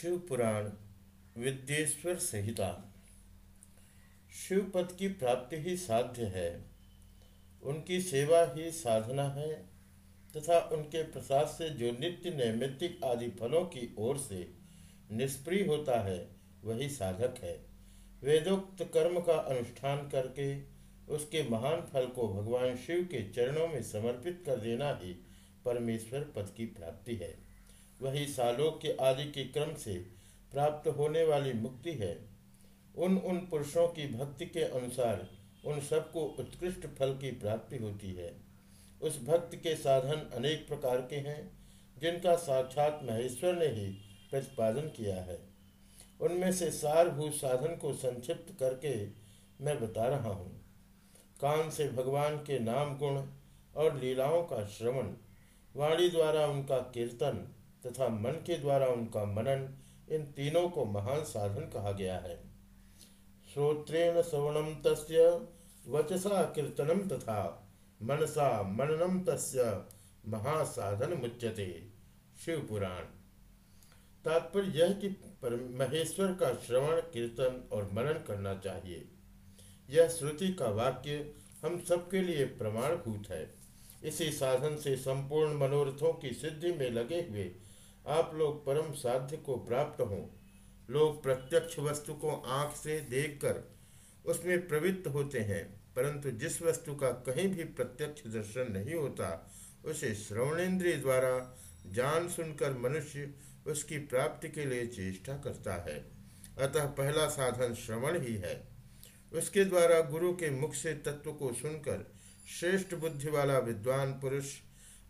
शिव पुराण विद्येश्वर संहिता। शिव पद की प्राप्ति ही साध्य है। उनकी सेवा ही साधना है तथा उनके प्रसाद से जो नित्य नैमित्तिक आदि फलों की ओर से निष्प्रिय होता है, वही साधक है। वेदोक्त कर्म का अनुष्ठान करके उसके महान फल को भगवान शिव के चरणों में समर्पित कर देना ही परमेश्वर पद की प्राप्ति है। वही सालोक्य आदि के क्रम से प्राप्त होने वाली मुक्ति है। उन उन पुरुषों की भक्ति के अनुसार उन सबको उत्कृष्ट फल की प्राप्ति होती है। उस भक्त के साधन अनेक प्रकार के हैं, जिनका साक्षात महेश्वर ने ही प्रतिपादन किया है। उनमें से सारभूत साधन को संक्षिप्त करके मैं बता रहा हूँ। कान से भगवान के नाम गुण और लीलाओं का श्रवण, वाणी द्वारा उनका कीर्तन तथा मन के द्वारा उनका मनन इन तीनों को महान साधन कहा गया है। श्रोत्रेण श्रवणम तस्य, वचसा कीर्तनम तथा मनसा मननम तस्य महासाधन मुच्यते। शिव पुराण तात्पर्य यह कि महेश्वर का श्रवण, कीर्तन और मनन करना चाहिए। यह श्रुति का वाक्य हम सबके लिए प्रमाणभूत है। इसी साधन से संपूर्ण मनोरथों की सिद्धि में लगे हुए आप लोग परम साध्य को प्राप्त हों। लोग प्रत्यक्ष वस्तु को आँख से देखकर उसमें प्रवृत्त होते हैं, परंतु जिस वस्तु का कहीं भी प्रत्यक्ष दर्शन नहीं होता, उसे श्रवणेन्द्रिय द्वारा जान सुनकर मनुष्य उसकी प्राप्ति के लिए चेष्टा करता है। अतः पहला साधन श्रवण ही है। उसके द्वारा गुरु के मुख से तत्व को सुनकर श्रेष्ठ बुद्धि वाला विद्वान पुरुष,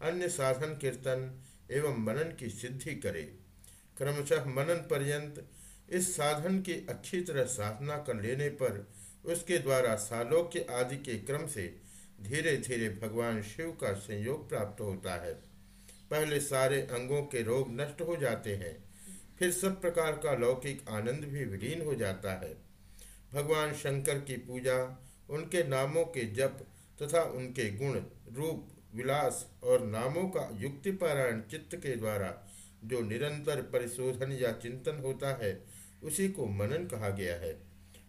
अन्य साधन कीर्तन एवं मनन की सिद्धि करे। क्रमशः मनन पर्यंत इस साधन की अच्छी तरह साधना कर लेने पर उसके द्वारा सालोक्य आदि के क्रम से धीरे धीरे भगवान शिव का संयोग प्राप्त होता है। पहले सारे अंगों के रोग नष्ट हो जाते हैं, फिर सब प्रकार का लौकिक आनंद भी विलीन हो जाता है। भगवान शंकर की पूजा, उनके नामों के जप तथा उनके गुण, रूप विलास और नामों का युक्तिपरायण चित्त के द्वारा जो निरंतर परिशोधन या चिंतन होता है, उसी को मनन कहा गया है।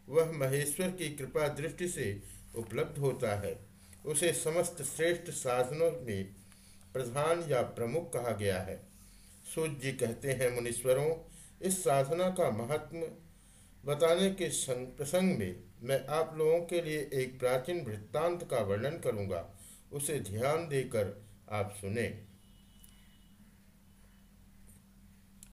वह महेश्वर की कृपा दृष्टि से उपलब्ध होता है। उसे समस्त श्रेष्ठ साधनों में प्रधान या प्रमुख कहा गया है। सूर्य जी कहते हैं, मुनीश्वरों, इस साधना का महत्व बताने के प्रसंग में मैं आप लोगों के लिए एक प्राचीन वृत्तांत का वर्णन करूँगा। उसे ध्यान देकर आप सुने।